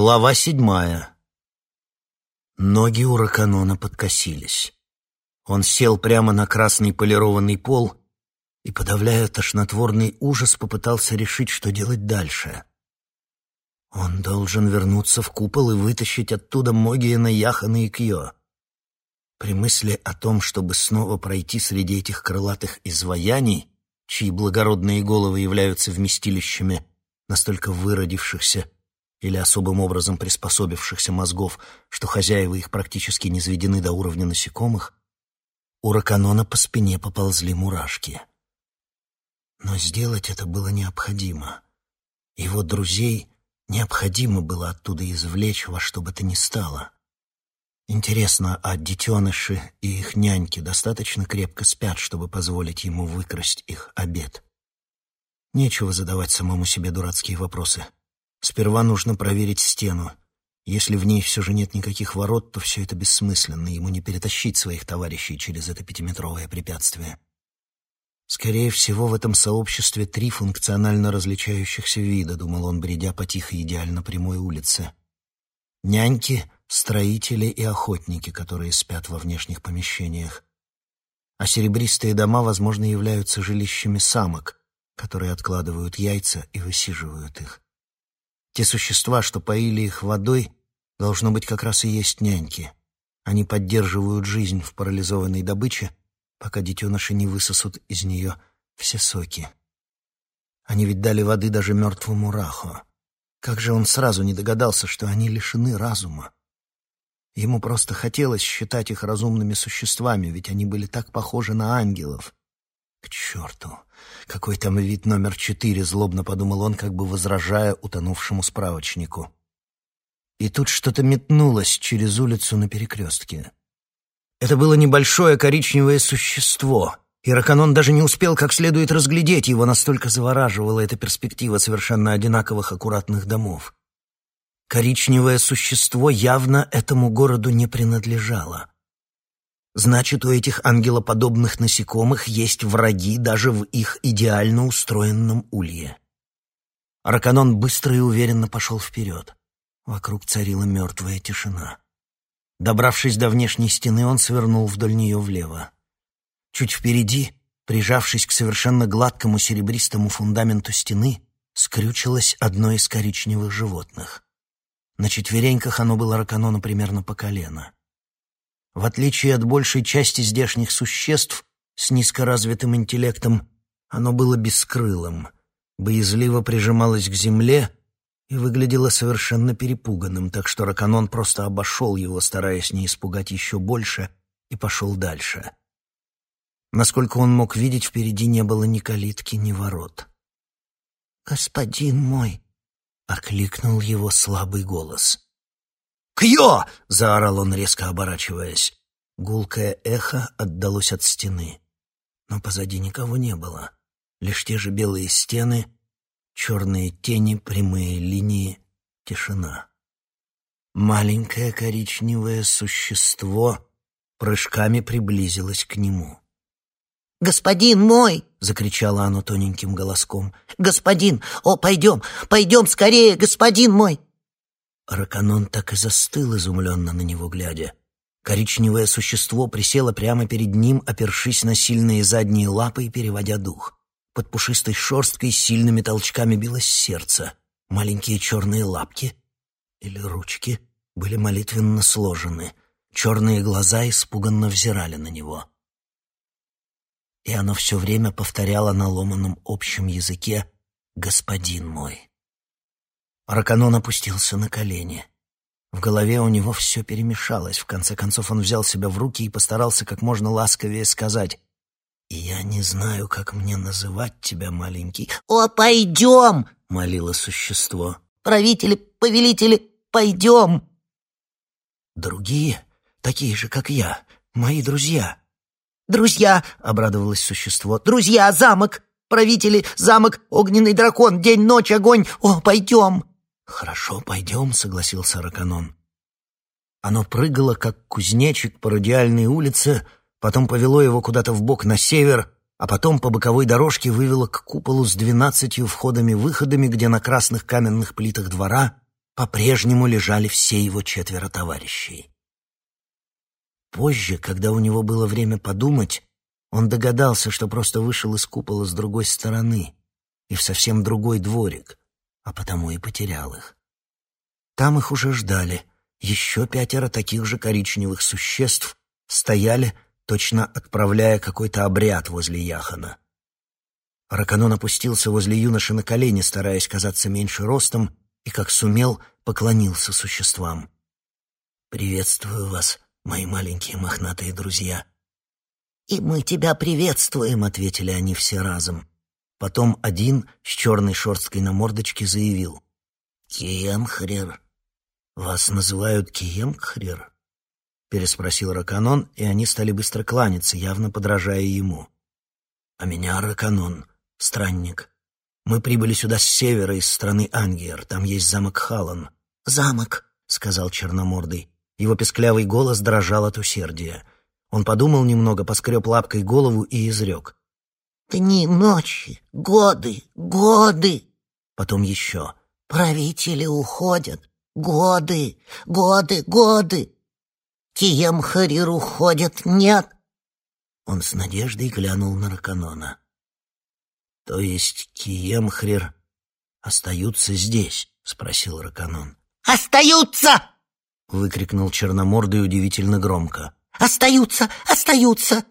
Глава седьмая. Ноги у Раканона подкосились. Он сел прямо на красный полированный пол и, подавляя тошнотворный ужас, попытался решить, что делать дальше. Он должен вернуться в купол и вытащить оттуда Могиена, Яхана и Кьё. При мысли о том, чтобы снова пройти среди этих крылатых изваяний, чьи благородные головы являются вместилищами настолько выродившихся или особым образом приспособившихся мозгов, что хозяева их практически не сведены до уровня насекомых, у Раканона по спине поползли мурашки. Но сделать это было необходимо. Его друзей необходимо было оттуда извлечь во что бы то ни стало. Интересно, а детеныши и их няньки достаточно крепко спят, чтобы позволить ему выкрасть их обед? Нечего задавать самому себе дурацкие вопросы. Сперва нужно проверить стену. Если в ней все же нет никаких ворот, то все это бессмысленно, ему не перетащить своих товарищей через это пятиметровое препятствие. Скорее всего, в этом сообществе три функционально различающихся вида, думал он, бредя по тихой идеально прямой улице. Няньки, строители и охотники, которые спят во внешних помещениях. А серебристые дома, возможно, являются жилищами самок, которые откладывают яйца и высиживают их. Те существа, что поили их водой, должно быть, как раз и есть няньки. Они поддерживают жизнь в парализованной добыче, пока детеныши не высосут из нее все соки. Они ведь дали воды даже мертвому Рахо. Как же он сразу не догадался, что они лишены разума? Ему просто хотелось считать их разумными существами, ведь они были так похожи на ангелов. К черту! Какой там вид номер четыре, злобно подумал он, как бы возражая утонувшему справочнику. И тут что-то метнулось через улицу на перекрестке. Это было небольшое коричневое существо, и Раканон даже не успел как следует разглядеть его, настолько завораживала эта перспектива совершенно одинаковых аккуратных домов. Коричневое существо явно этому городу не принадлежало. Значит, у этих ангелоподобных насекомых есть враги даже в их идеально устроенном улье. Раканон быстро и уверенно пошел вперед. Вокруг царила мертвая тишина. Добравшись до внешней стены, он свернул вдоль нее влево. Чуть впереди, прижавшись к совершенно гладкому серебристому фундаменту стены, скрючилось одно из коричневых животных. На четвереньках оно было Раканону примерно по колено. В отличие от большей части здешних существ с низкоразвитым интеллектом, оно было бескрылым, боязливо прижималось к земле и выглядело совершенно перепуганным, так что Раканон просто обошел его, стараясь не испугать еще больше, и пошел дальше. Насколько он мог видеть, впереди не было ни калитки, ни ворот. «Господин мой!» — окликнул его слабый голос. «Кьё!» — заорал он, резко оборачиваясь. Гулкое эхо отдалось от стены. Но позади никого не было. Лишь те же белые стены, черные тени, прямые линии, тишина. Маленькое коричневое существо прыжками приблизилось к нему. «Господин мой!» — закричало оно тоненьким голоском. «Господин! О, пойдем! Пойдем скорее, господин мой!» Раканон так и застыл, изумленно на него глядя. Коричневое существо присело прямо перед ним, опершись на сильные задние лапы и переводя дух. Под пушистой шерсткой сильными толчками билось сердце. Маленькие черные лапки или ручки были молитвенно сложены. Черные глаза испуганно взирали на него. И оно все время повторяло на ломаном общем языке «Господин мой». Раканон опустился на колени. В голове у него все перемешалось. В конце концов он взял себя в руки и постарался как можно ласковее сказать «Я не знаю, как мне называть тебя, маленький». «О, пойдем!» — молило существо. «Правители, повелители, пойдем!» «Другие, такие же, как я, мои друзья». «Друзья!» — обрадовалось существо. «Друзья, замок! Правители, замок, огненный дракон, день, ночь, огонь! О, пойдем!» «Хорошо, пойдем», — согласился Раканон. Оно прыгало, как кузнечик по радиальной улице, потом повело его куда-то в бок на север, а потом по боковой дорожке вывело к куполу с двенадцатью входами-выходами, где на красных каменных плитах двора по-прежнему лежали все его четверо товарищей. Позже, когда у него было время подумать, он догадался, что просто вышел из купола с другой стороны и в совсем другой дворик, а потому и потерял их. Там их уже ждали. Еще пятеро таких же коричневых существ стояли, точно отправляя какой-то обряд возле Яхана. Раканон опустился возле юноши на колени, стараясь казаться меньше ростом, и, как сумел, поклонился существам. «Приветствую вас, мои маленькие мохнатые друзья». «И мы тебя приветствуем», — ответили они все разом. Потом один с черной шерсткой на мордочке заявил. «Киемхрир». «Вас называют Киемхрир?» — переспросил Раканон, и они стали быстро кланяться, явно подражая ему. «А меня Раканон, странник. Мы прибыли сюда с севера, из страны Ангиер. Там есть замок Халан». «Замок», — сказал Черномордый. Его песклявый голос дрожал от усердия. Он подумал немного, поскреб лапкой голову и изрек. «Дни, ночи, годы, годы!» Потом еще. «Правители уходят, годы, годы, годы! Кием Харир уходит, нет!» Он с надеждой глянул на Раканона. «То есть Киемхрир остаются здесь?» — спросил Раканон. «Остаются!» — выкрикнул Черномордый удивительно громко. «Остаются! Остаются!»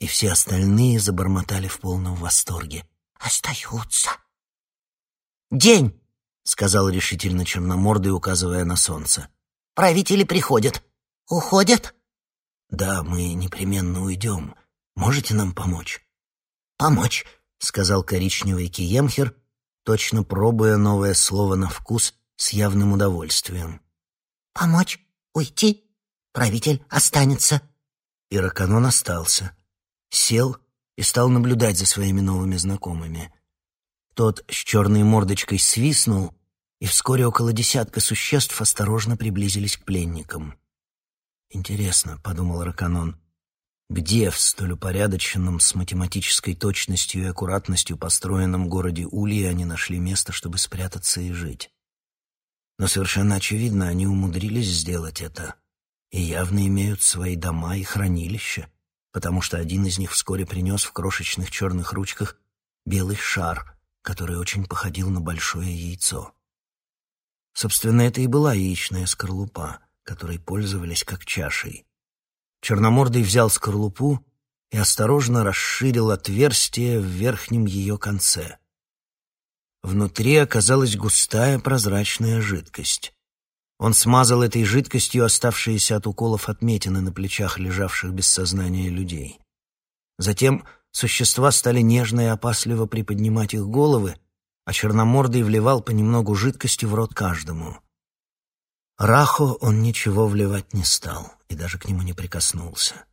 И все остальные забормотали в полном восторге. «Остаются!» «День!» — сказал решительно Черномордый, указывая на солнце. «Правители приходят. Уходят?» «Да, мы непременно уйдем. Можете нам помочь?» «Помочь!» — сказал коричневый Киемхер, точно пробуя новое слово на вкус с явным удовольствием. «Помочь? Уйти? Правитель останется». И Раканон остался. Сел и стал наблюдать за своими новыми знакомыми. Тот с черной мордочкой свистнул, и вскоре около десятка существ осторожно приблизились к пленникам. «Интересно», — подумал Раканон, — где в столь упорядоченном с математической точностью и аккуратностью построенном городе Ульи они нашли место, чтобы спрятаться и жить? Но совершенно очевидно, они умудрились сделать это и явно имеют свои дома и хранилища, потому что один из них вскоре принес в крошечных черных ручках белый шар, который очень походил на большое яйцо. Собственно, это и была яичная скорлупа, которой пользовались как чашей. Черномордый взял скорлупу и осторожно расширил отверстие в верхнем ее конце. Внутри оказалась густая прозрачная жидкость. Он смазал этой жидкостью оставшиеся от уколов отметины на плечах лежавших без сознания людей. Затем существа стали нежно и опасливо приподнимать их головы, а черномордый вливал понемногу жидкости в рот каждому. Рахо он ничего вливать не стал и даже к нему не прикоснулся.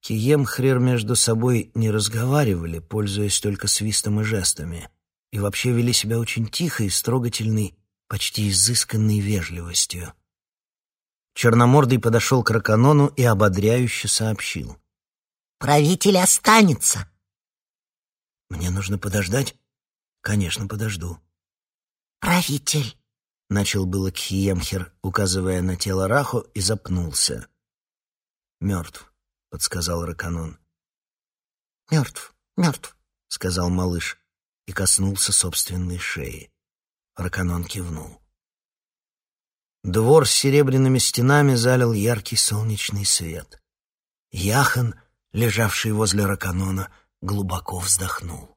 Кием Хрер между собой не разговаривали, пользуясь только свистом и жестами, и вообще вели себя очень тихо и строгательной, почти изысканной вежливостью. Черномордый подошел к Раканону и ободряюще сообщил. «Правитель останется!» «Мне нужно подождать?» «Конечно, подожду». «Правитель!» — начал было Кхиемхер, указывая на тело Рахо, и запнулся. «Мертв», — подсказал Раканон. «Мертв, мертв», — сказал малыш и коснулся собственной шеи. Раканон кивнул. Двор с серебряными стенами залил яркий солнечный свет. Яхан, лежавший возле Раканона, глубоко вздохнул.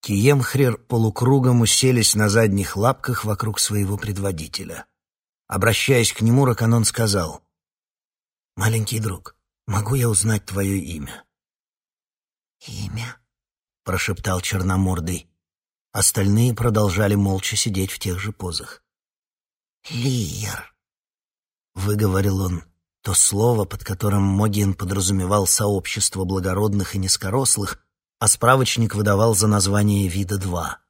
Киемхрер полукругом уселись на задних лапках вокруг своего предводителя. Обращаясь к нему, Раканон сказал, «Маленький друг, могу я узнать твое имя?» «Имя?» — прошептал Черномордый. Остальные продолжали молча сидеть в тех же позах. «Лиер», — выговорил он, то слово, под которым Могин подразумевал сообщество благородных и низкорослых, а справочник выдавал за название вида два.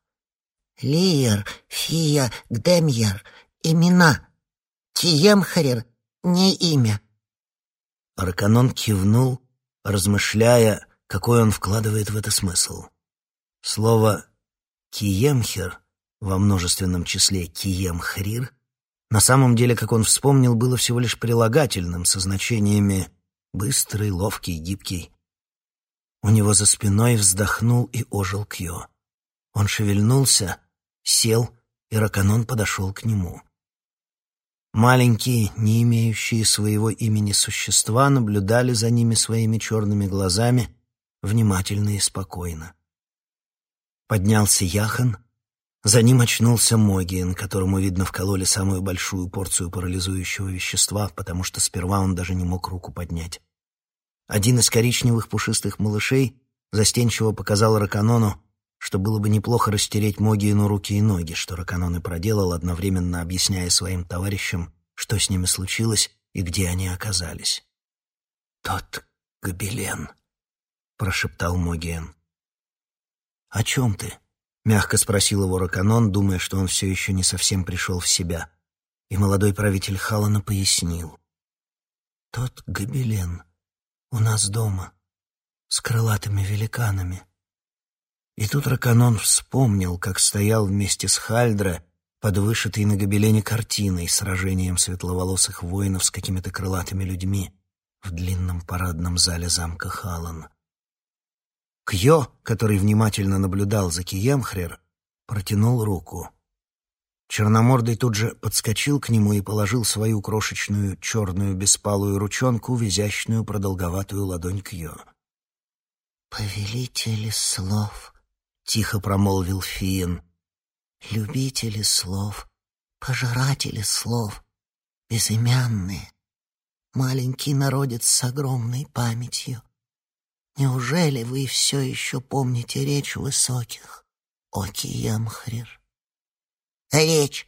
«Лиер, Фия, Гдемьер, имена. Киемхарер, не имя». Арканон кивнул, размышляя, какой он вкладывает в это смысл. Слово «киемхер» во множественном числе Кием-Хрир, на самом деле, как он вспомнил, было всего лишь прилагательным со значениями «быстрый», «ловкий», «гибкий». У него за спиной вздохнул и ожил Кьо. Он шевельнулся, сел, и Раканон подошел к нему. Маленькие, не имеющие своего имени существа, наблюдали за ними своими черными глазами, внимательно и спокойно. Поднялся Яхан, за ним очнулся Могиен, которому, видно, вкололи самую большую порцию парализующего вещества, потому что сперва он даже не мог руку поднять. Один из коричневых пушистых малышей застенчиво показал Раканону, что было бы неплохо растереть Могиену руки и ноги, что Раканон и проделал, одновременно объясняя своим товарищам, что с ними случилось и где они оказались. «Тот гобелен», — прошептал Могиен. «О чем ты?» — мягко спросил его Раканон, думая, что он все еще не совсем пришел в себя. И молодой правитель Халана пояснил. «Тот гобелен у нас дома, с крылатыми великанами». И тут Раканон вспомнил, как стоял вместе с Хальдра под вышитой на гобелене картиной сражением светловолосых воинов с какими-то крылатыми людьми в длинном парадном зале замка Халан. Кьо, который внимательно наблюдал за Киемхрер, протянул руку. Черномордый тут же подскочил к нему и положил свою крошечную черную беспалую ручонку в изящную продолговатую ладонь Кьо. «Повелители слов», — тихо промолвил Фиен, — «любители слов, пожиратели слов, безымянные, маленький народец с огромной памятью, Неужели вы все еще помните речь высоких, о? Речь!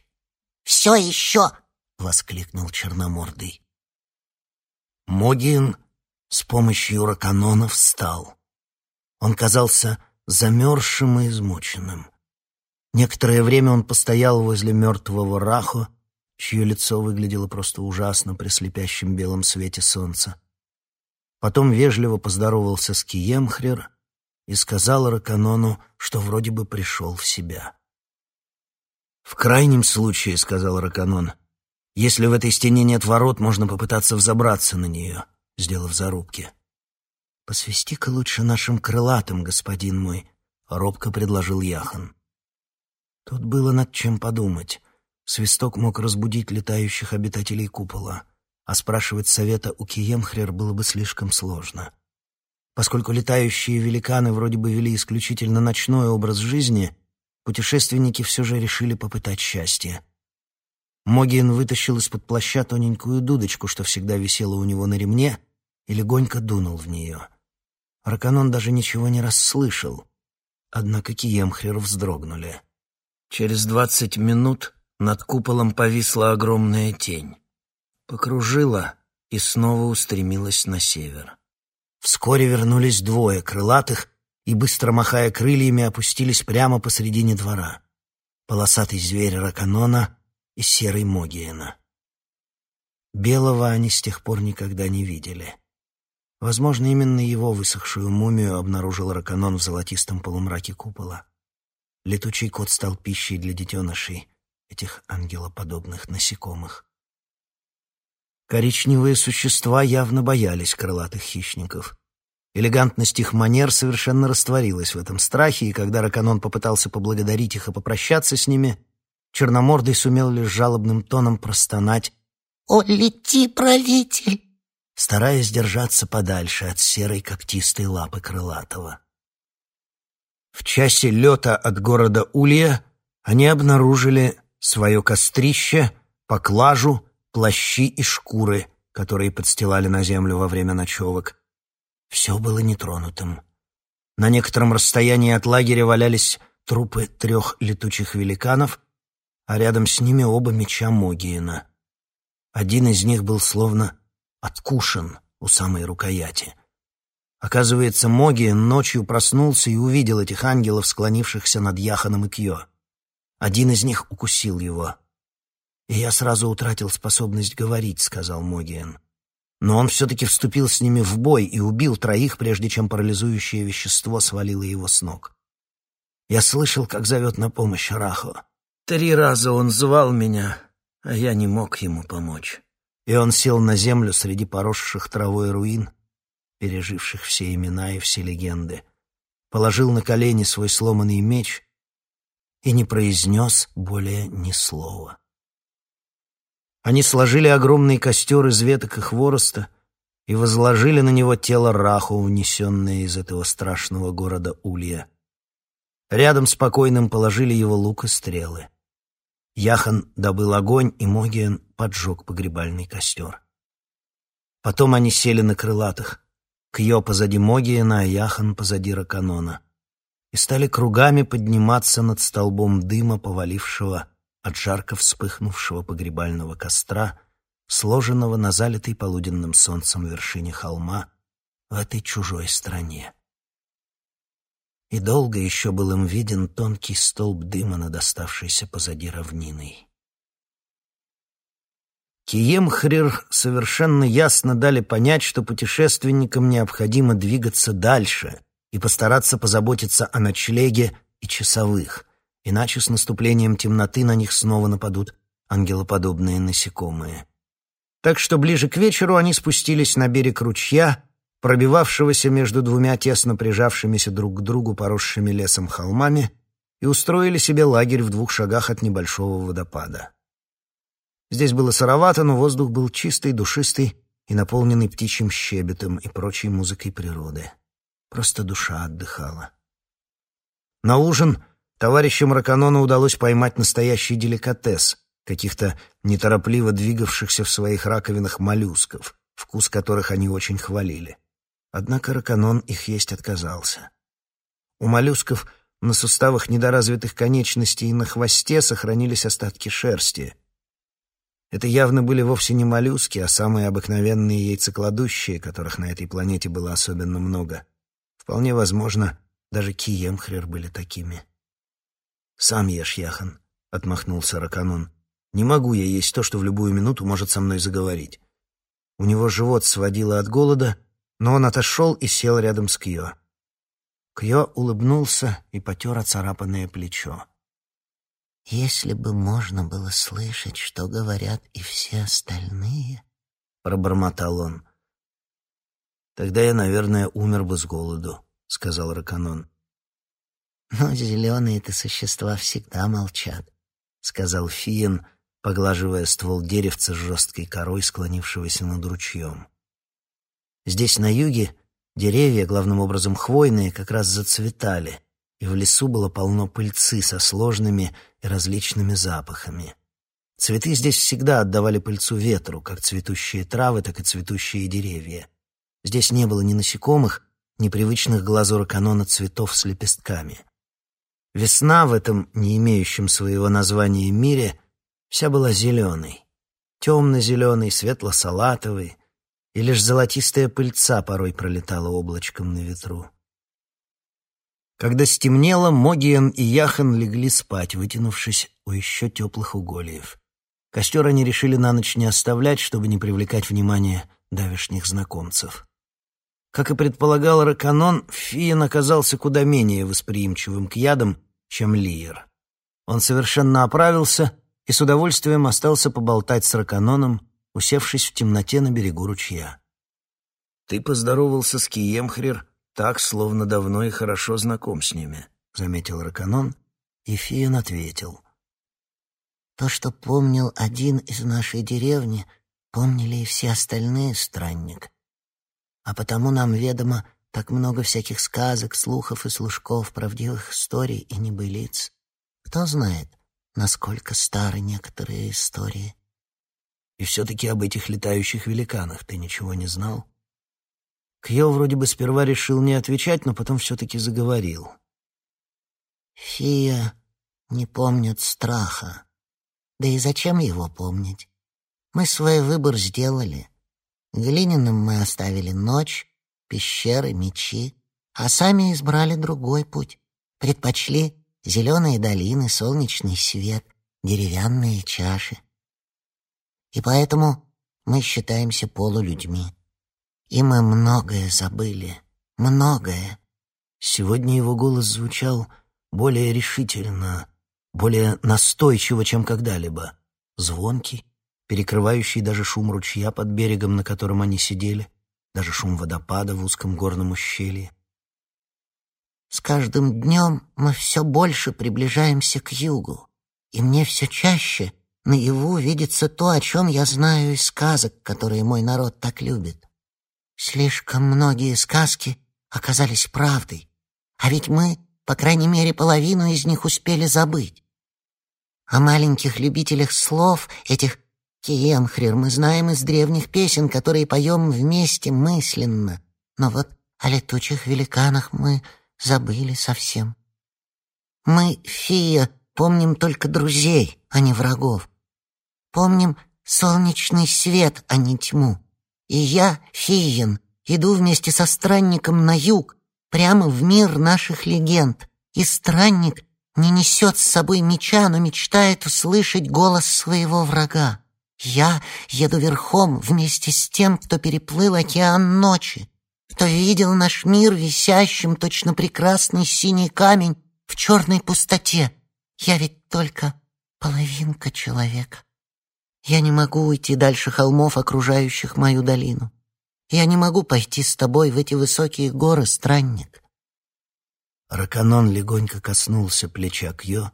Все еще! — воскликнул Черномордый. Могин с помощью раканона встал. Он казался замерзшим и измученным. Некоторое время он постоял возле мертвого Рахо, чье лицо выглядело просто ужасно при слепящем белом свете солнца. Потом вежливо поздоровался с Киемхрер и сказал Раканону, что вроде бы пришел в себя. «В крайнем случае, — сказал Раканон, — если в этой стене нет ворот, можно попытаться взобраться на нее, сделав зарубки». «Посвисти-ка лучше нашим крылатым, господин мой», — робко предложил Яхан. Тут было над чем подумать. Свисток мог разбудить летающих обитателей купола а спрашивать совета у Киемхрер было бы слишком сложно. Поскольку летающие великаны вроде бы вели исключительно ночной образ жизни, путешественники все же решили попытать счастье. Могиен вытащил из-под плаща тоненькую дудочку, что всегда висела у него на ремне, и легонько дунул в нее. Раканон даже ничего не расслышал, однако Киемхрер вздрогнули. Через двадцать минут над куполом повисла огромная тень покружила и снова устремилась на север. Вскоре вернулись двое крылатых и, быстро махая крыльями, опустились прямо посредине двора. Полосатый зверь Раканона и серый Могиена. Белого они с тех пор никогда не видели. Возможно, именно его высохшую мумию обнаружил Раканон в золотистом полумраке купола. Летучий кот стал пищей для детенышей, этих ангелоподобных насекомых. Коричневые существа явно боялись крылатых хищников. Элегантность их манер совершенно растворилась в этом страхе, и когда Раканон попытался поблагодарить их и попрощаться с ними, Черномордый сумел лишь жалобным тоном простонать «О, лети, правитель!» стараясь держаться подальше от серой когтистой лапы крылатого. В часе лета от города Улья они обнаружили свое кострище, поклажу плащи и шкуры, которые подстилали на землю во время ночевок. Все было нетронутым. На некотором расстоянии от лагеря валялись трупы трех летучих великанов, а рядом с ними оба меча Могиена. Один из них был словно откушен у самой рукояти. Оказывается, Могиен ночью проснулся и увидел этих ангелов, склонившихся над Яханом и Кьё. Один из них укусил его — и я сразу утратил способность говорить», — сказал Могиен. Но он все-таки вступил с ними в бой и убил троих, прежде чем парализующее вещество свалило его с ног. Я слышал, как зовет на помощь Рахо. Три раза он звал меня, а я не мог ему помочь. И он сел на землю среди поросших травой руин, переживших все имена и все легенды, положил на колени свой сломанный меч и не произнес более ни слова. Они сложили огромный костер из веток и хвороста и возложили на него тело Раху, унесенное из этого страшного города Улья. Рядом с покойным положили его лук и стрелы. Яхан добыл огонь, и Могиен поджег погребальный костер. Потом они сели на крылатых, Кьё позади Могиена, а Яхан позади Раканона, и стали кругами подниматься над столбом дыма, повалившего от жарко вспыхнувшего погребального костра, сложенного на залитой полуденным солнцем вершине холма в этой чужой стране. И долго еще был им виден тонкий столб дыма над оставшейся позади равниной. Киемхрир совершенно ясно дали понять, что путешественникам необходимо двигаться дальше и постараться позаботиться о ночлеге и часовых, иначе с наступлением темноты на них снова нападут ангелоподобные насекомые. Так что ближе к вечеру они спустились на берег ручья, пробивавшегося между двумя тесно прижавшимися друг к другу поросшими лесом холмами, и устроили себе лагерь в двух шагах от небольшого водопада. Здесь было сыровато, но воздух был чистый, душистый и наполненный птичьим щебетом и прочей музыкой природы. Просто душа отдыхала. На ужин товарищам Раканона удалось поймать настоящий деликатес каких-то неторопливо двигавшихся в своих раковинах моллюсков, вкус которых они очень хвалили. Однако Раканон их есть отказался. У моллюсков на суставах недоразвитых конечностей и на хвосте сохранились остатки шерсти. Это явно были вовсе не моллюски, а самые обыкновенные яйцекладущие, которых на этой планете было особенно много. Вполне возможно, даже киемхрер были такими. «Сам ешь, Яхан», — отмахнулся Раканон. «Не могу я есть то, что в любую минуту может со мной заговорить». У него живот сводило от голода, но он отошел и сел рядом с Кьо. Кьо улыбнулся и потер оцарапанное плечо. «Если бы можно было слышать, что говорят и все остальные...» — пробормотал он. «Тогда я, наверное, умер бы с голоду», — сказал Раканон. «Но зеленые-то существа всегда молчат», — сказал Фиен, поглаживая ствол деревца с жесткой корой, склонившегося над ручьем. Здесь, на юге, деревья, главным образом хвойные, как раз зацветали, и в лесу было полно пыльцы со сложными и различными запахами. Цветы здесь всегда отдавали пыльцу ветру, как цветущие травы, так и цветущие деревья. Здесь не было ни насекомых, ни привычных глазура канона цветов с лепестками. Весна в этом, не имеющем своего названия мире, вся была зеленой. Темно-зеленой, светло-салатовой, и лишь золотистая пыльца порой пролетала облачком на ветру. Когда стемнело, Могиен и Яхан легли спать, вытянувшись у еще теплых угольев. Костер они решили на ночь не оставлять, чтобы не привлекать внимание давешних знакомцев. Как и предполагал Раканон, Фиен оказался куда менее восприимчивым к ядам, чем Лиер. Он совершенно оправился и с удовольствием остался поболтать с Раканоном, усевшись в темноте на берегу ручья. «Ты поздоровался с Киемхрир так, словно давно и хорошо знаком с ними», — заметил Раканон, и Фиен ответил. «То, что помнил один из нашей деревни, помнили и все остальные, странник. А потому нам ведомо так много всяких сказок, слухов и служков, правдивых историй и небылиц. Кто знает, насколько стары некоторые истории. И все-таки об этих летающих великанах ты ничего не знал? Кьё вроде бы сперва решил не отвечать, но потом все-таки заговорил. «Фия не помнит страха. Да и зачем его помнить? Мы свой выбор сделали. Глиняным мы оставили ночь, пещеры, мечи, а сами избрали другой путь. Предпочли зеленые долины, солнечный свет, деревянные чаши и поэтому мы считаемся полулюдьми. И мы многое забыли, многое. Сегодня его голос звучал более решительно, более настойчиво, чем когда-либо, звонкий, перекрывающий даже шум ручья под берегом, на котором они сидели, даже шум водопада в узком горном ущелье. С каждым днем мы все больше приближаемся к югу, и мне все чаще наяву видится то, о чем я знаю из сказок, которые мой народ так любит. Слишком многие сказки оказались правдой, а ведь мы, по крайней мере, половину из них успели забыть. О маленьких любителях слов, этих киемхрир, мы знаем из древних песен, которые поем вместе мысленно, но вот о летучих великанах мы забыли совсем. Мы, Фия, помним только друзей, а не врагов. Помним солнечный свет, а не тьму. И я, Фиен, иду вместе со странником на юг, прямо в мир наших легенд. И странник не несет с собой меча, но мечтает услышать голос своего врага. Я еду верхом вместе с тем, кто переплыл океан ночи, кто видел наш мир висящим, точно прекрасный синий камень в черной пустоте. Я ведь только половинка человека. Я не могу уйти дальше холмов, окружающих мою долину. Я не могу пойти с тобой в эти высокие горы, странник. Раканон легонько коснулся плеча Кьё,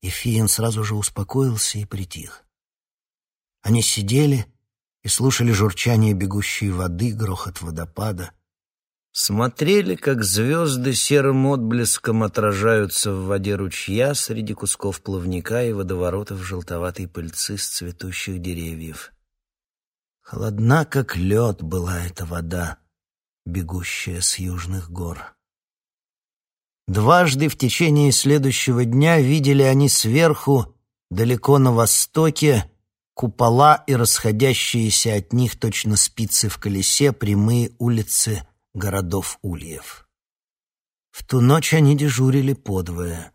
и Фиен сразу же успокоился и притих. Они сидели и слушали журчание бегущей воды, грохот водопада, смотрели, как звезды серым отблеском отражаются в воде ручья среди кусков плавника и водоворотов желтоватой пыльцы с цветущих деревьев. Холодна, как лед, была эта вода, бегущая с южных гор. Дважды в течение следующего дня видели они сверху, далеко на востоке, купола и расходящиеся от них точно спицы в колесе прямые улицы городов Ульев. В ту ночь они дежурили подвое.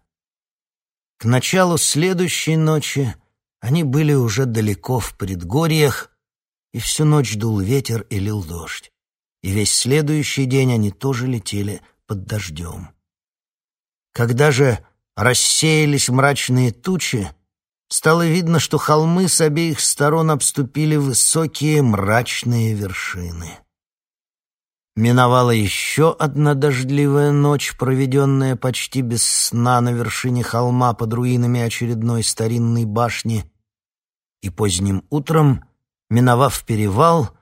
К началу следующей ночи они были уже далеко в предгорьях, и всю ночь дул ветер и лил дождь. И весь следующий день они тоже летели под дождем. Когда же рассеялись мрачные тучи, стало видно, что холмы с обеих сторон обступили высокие мрачные вершины. Миновала еще одна дождливая ночь, проведенная почти без сна на вершине холма под руинами очередной старинной башни, и поздним утром, миновав перевал,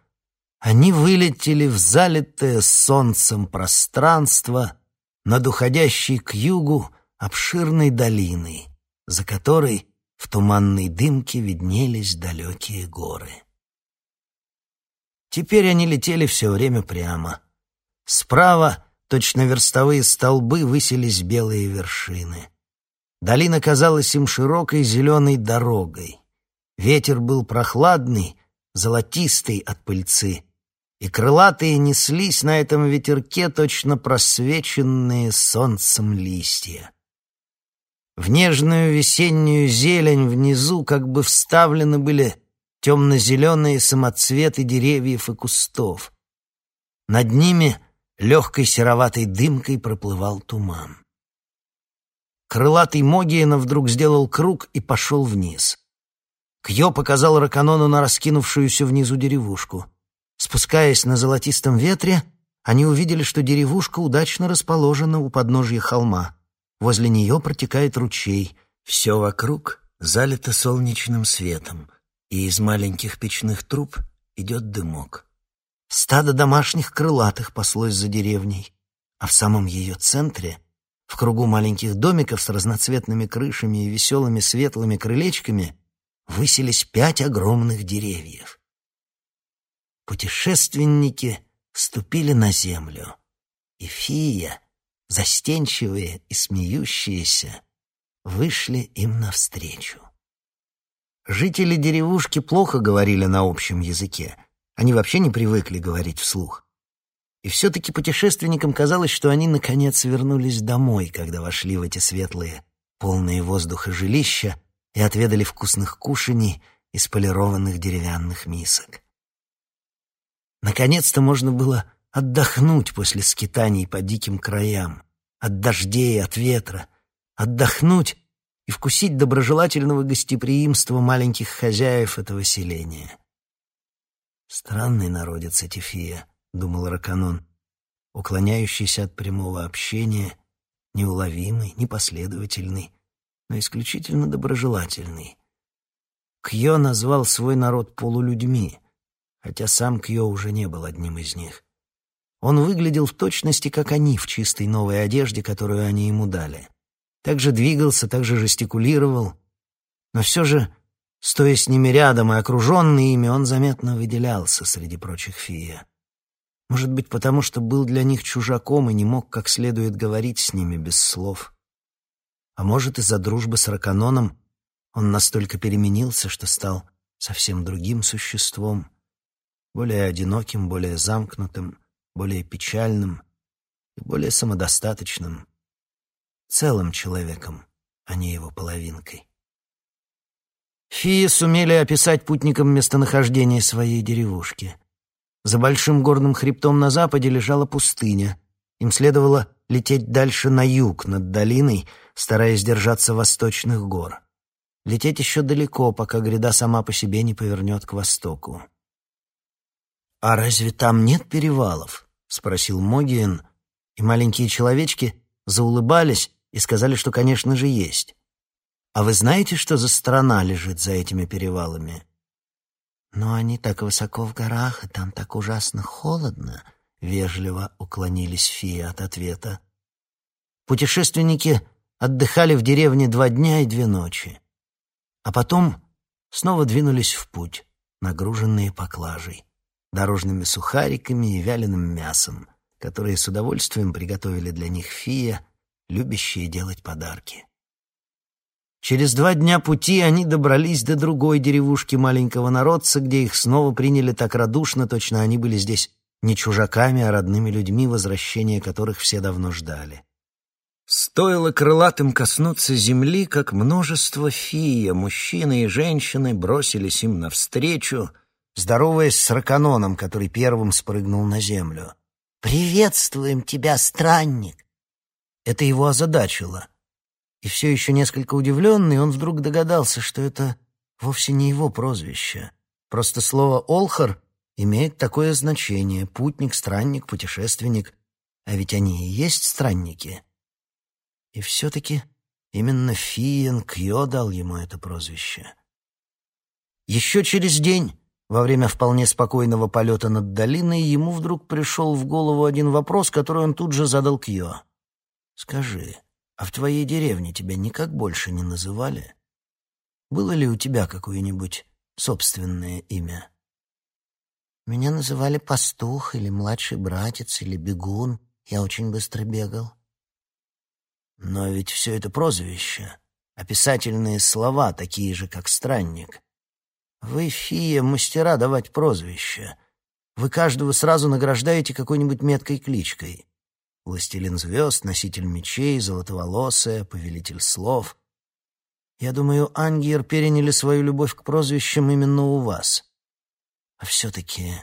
они вылетели в залитое солнцем пространство над уходящей к югу обширной долиной, за которой в туманной дымке виднелись далекие горы. Теперь они летели все время прямо. Справа, точно верстовые столбы, высились белые вершины. Долина казалась им широкой зеленой дорогой. Ветер был прохладный, золотистый от пыльцы, и крылатые неслись на этом ветерке точно просвеченные солнцем листья. В нежную весеннюю зелень внизу как бы вставлены были темно-зеленые самоцветы деревьев и кустов. Над ними легкой сероватой дымкой проплывал туман. Крылатый Могиена вдруг сделал круг и пошел вниз. Кьё показал Раканону на раскинувшуюся внизу деревушку. Спускаясь на золотистом ветре, они увидели, что деревушка удачно расположена у подножья холма. Возле нее протекает ручей. Все вокруг залито солнечным светом и из маленьких печных труб идет дымок. Стадо домашних крылатых паслось за деревней, а в самом ее центре, в кругу маленьких домиков с разноцветными крышами и веселыми светлыми крылечками, высились пять огромных деревьев. Путешественники ступили на землю, и Фия, застенчивые и смеющиеся, вышли им навстречу. Жители деревушки плохо говорили на общем языке. Они вообще не привыкли говорить вслух. И все-таки путешественникам казалось, что они наконец вернулись домой, когда вошли в эти светлые, полные воздуха жилища и отведали вкусных кушаний из полированных деревянных мисок. Наконец-то можно было отдохнуть после скитаний по диким краям, от дождей, от ветра, отдохнуть и вкусить доброжелательного гостеприимства маленьких хозяев этого селения. «Странный народец эти фия», — думал Раканон, уклоняющийся от прямого общения, неуловимый, непоследовательный, но исключительно доброжелательный. Кьо назвал свой народ полулюдьми, хотя сам Кьо уже не был одним из них. Он выглядел в точности, как они, в чистой новой одежде, которую они ему дали. Также двигался, также жестикулировал, но все же, стоя с ними рядом и окруженный ими, он заметно выделялся среди прочих фия. Может быть, потому что был для них чужаком и не мог как следует говорить с ними без слов. А может, из-за дружбы с Раканоном он настолько переменился, что стал совсем другим существом, более одиноким, более замкнутым, более печальным и более самодостаточным, целым человеком, а не его половинкой. Фии сумели описать путникам местонахождение своей деревушки. За большим горным хребтом на западе лежала пустыня. Им следовало лететь дальше на юг, над долиной, стараясь держаться восточных гор. Лететь еще далеко, пока гряда сама по себе не повернет к востоку. «А разве там нет перевалов?» — спросил Могиен, и маленькие человечки заулыбались и сказали, что, конечно же, есть. «А вы знаете, что за страна лежит за этими перевалами?» «Но они так высоко в горах, и там так ужасно холодно», — вежливо уклонились феи от ответа. Путешественники отдыхали в деревне два дня и две ночи, а потом снова двинулись в путь, нагруженные поклажей дорожными сухариками и вяленым мясом, которые с удовольствием приготовили для них фия, любящие делать подарки. Через два дня пути они добрались до другой деревушки маленького народца, где их снова приняли так радушно, точно они были здесь не чужаками, а родными людьми, возвращения которых все давно ждали. Стоило крылатым коснуться земли, как множество фия, мужчины и женщины бросились им навстречу, здороваясь с Раканоном, который первым спрыгнул на землю. «Приветствуем тебя, странник!» Это его озадачило. И все еще несколько удивленный, он вдруг догадался, что это вовсе не его прозвище. Просто слово «олхар» имеет такое значение — путник, странник, путешественник. А ведь они и есть странники. И все-таки именно Фиен Кьо дал ему это прозвище. Еще через день во время вполне спокойного полета над долиной ему вдруг пришел в голову один вопрос, который он тут же задал Кьо. «Скажи, а в твоей деревне тебя никак больше не называли? Было ли у тебя какое-нибудь собственное имя?» «Меня называли пастух или младший братец или бегун. Я очень быстро бегал». «Но ведь все это прозвище, описательные слова, такие же, как странник». Вы, фия, мастера давать прозвища. Вы каждого сразу награждаете какой-нибудь меткой кличкой. Властелин звезд, носитель мечей, золотоволосая, повелитель слов. Я думаю, Ангиер переняли свою любовь к прозвищам именно у вас. А все-таки,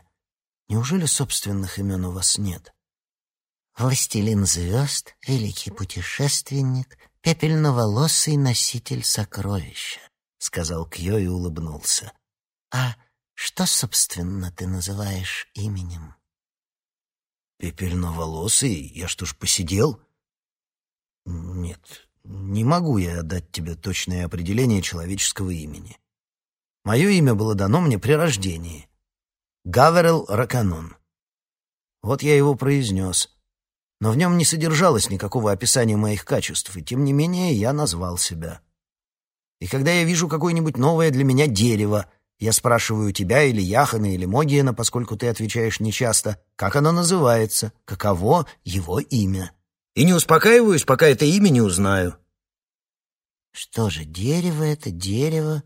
неужели собственных имен у вас нет? Властелин звезд, великий путешественник, пепельноволосый носитель сокровища, — сказал Кьё и улыбнулся. «А что, собственно, ты называешь именем?» «Пепельноволосый? Я что ж, посидел?» «Нет, не могу я дать тебе точное определение человеческого имени. Мое имя было дано мне при рождении. Гаверел Раканон. Вот я его произнес» но в нем не содержалось никакого описания моих качеств, и тем не менее я назвал себя. И когда я вижу какое-нибудь новое для меня дерево, я спрашиваю тебя или Яхана, или Могиена, поскольку ты отвечаешь нечасто, как оно называется, каково его имя. И не успокаиваюсь, пока это имя не узнаю. Что же, дерево — это дерево,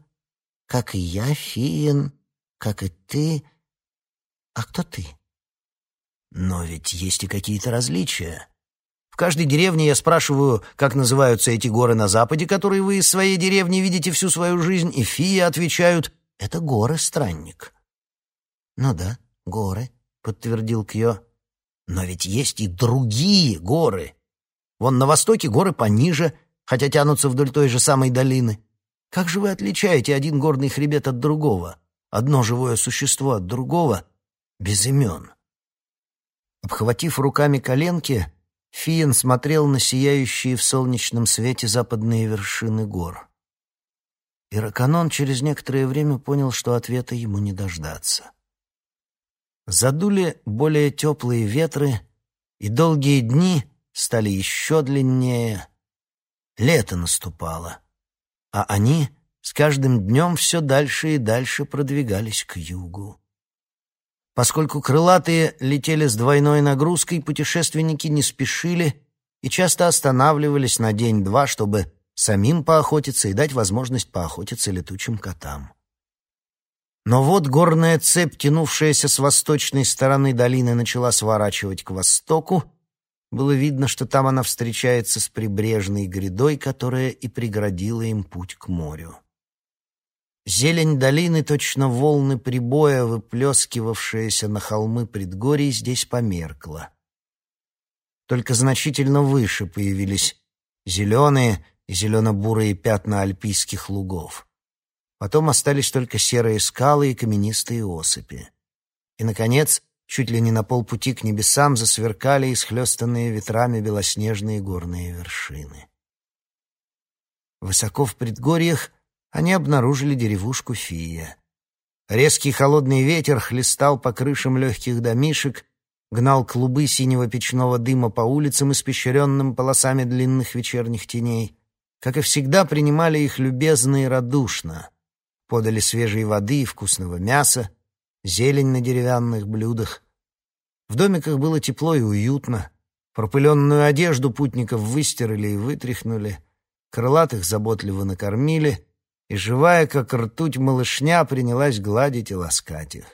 как и я, Фиен, как и ты. А кто ты? Но ведь есть и какие-то различия. В каждой деревне я спрашиваю, как называются эти горы на западе, которые вы из своей деревни видите всю свою жизнь, и фии отвечают это горы, странник. Ну да, горы, подтвердил Кьо. Но ведь есть и другие горы. Вон на востоке горы пониже, хотя тянутся вдоль той же самой долины. Как же вы отличаете один горный хребет от другого, одно живое существо от другого, без имен?» Обхватив руками коленки, Фиен смотрел на сияющие в солнечном свете западные вершины гор. Ираканон через некоторое время понял, что ответа ему не дождаться. Задули более теплые ветры, и долгие дни стали еще длиннее. Лето наступало, а они с каждым днем все дальше и дальше продвигались к югу. Поскольку крылатые летели с двойной нагрузкой, путешественники не спешили и часто останавливались на день-два, чтобы самим поохотиться и дать возможность поохотиться летучим котам. Но вот горная цепь, тянувшаяся с восточной стороны долины, начала сворачивать к востоку. Было видно, что там она встречается с прибрежной грядой, которая и преградила им путь к морю. Зелень долины, точно волны прибоя, выплескивавшиеся на холмы предгорий, здесь померкла. Только значительно выше появились зеленые зелено-бурые пятна альпийских лугов. Потом остались только серые скалы и каменистые осыпи. И, наконец, чуть ли не на полпути к небесам засверкали исхлестанные ветрами белоснежные горные вершины. Высоко в предгорьях они обнаружили деревушку Фия. Резкий холодный ветер хлестал по крышам легких домишек, гнал клубы синего печного дыма по улицам, испещренным полосами длинных вечерних теней. Как и всегда, принимали их любезно и радушно. Подали свежей воды и вкусного мяса, зелень на деревянных блюдах. В домиках было тепло и уютно. Пропыленную одежду путников выстирали и вытряхнули. Крылатых заботливо накормили — и живая, как ртуть малышня, принялась гладить и ласкать их.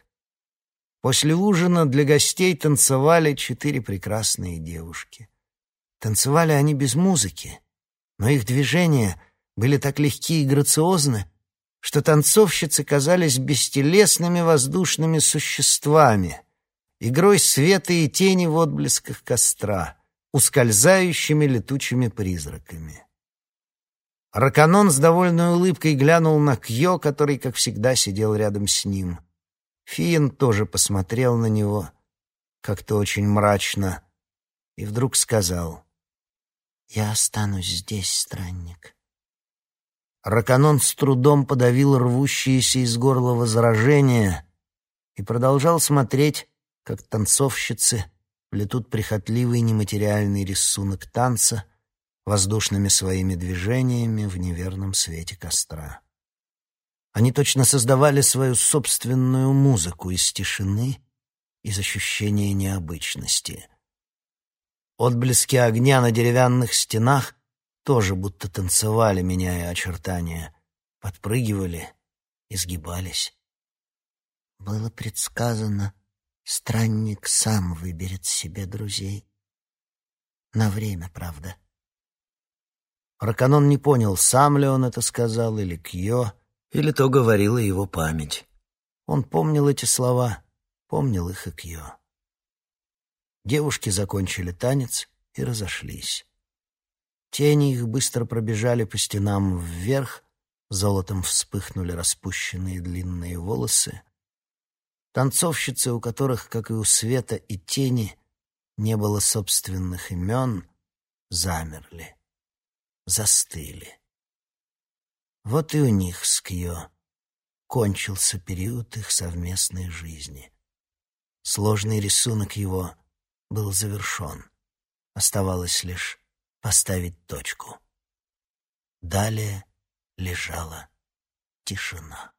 После ужина для гостей танцевали четыре прекрасные девушки. Танцевали они без музыки, но их движения были так легки и грациозны, что танцовщицы казались бестелесными воздушными существами, игрой света и тени в отблесках костра, ускользающими летучими призраками. Раканон с довольной улыбкой глянул на Кьо, который, как всегда, сидел рядом с ним. Фиен тоже посмотрел на него, как-то очень мрачно, и вдруг сказал, «Я останусь здесь, странник». Раканон с трудом подавил рвущиеся из горла возражения и продолжал смотреть, как танцовщицы плетут прихотливый нематериальный рисунок танца — воздушными своими движениями в неверном свете костра. Они точно создавали свою собственную музыку из тишины, из ощущения необычности. Отблески огня на деревянных стенах тоже будто танцевали, меняя очертания, подпрыгивали, изгибались. Было предсказано, странник сам выберет себе друзей. На время, правда. Раканон не понял, сам ли он это сказал, или Кьё, или то говорила его память. Он помнил эти слова, помнил их и Кьё. Девушки закончили танец и разошлись. Тени их быстро пробежали по стенам вверх, золотом вспыхнули распущенные длинные волосы. Танцовщицы, у которых, как и у света и тени, не было собственных имен, замерли застыли. Вот и у них с Кьо кончился период их совместной жизни. Сложный рисунок его был завершен. Оставалось лишь поставить точку. Далее лежала тишина.